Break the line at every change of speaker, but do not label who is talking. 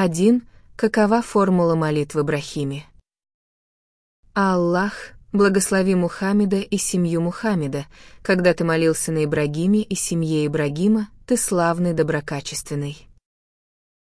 1. Какова формула молитвы Брахими? Аллах, благослови Мухаммеда и семью Мухаммеда. Когда ты молился на Ибрагиме и семье Ибрагима, ты славный доброкачественный.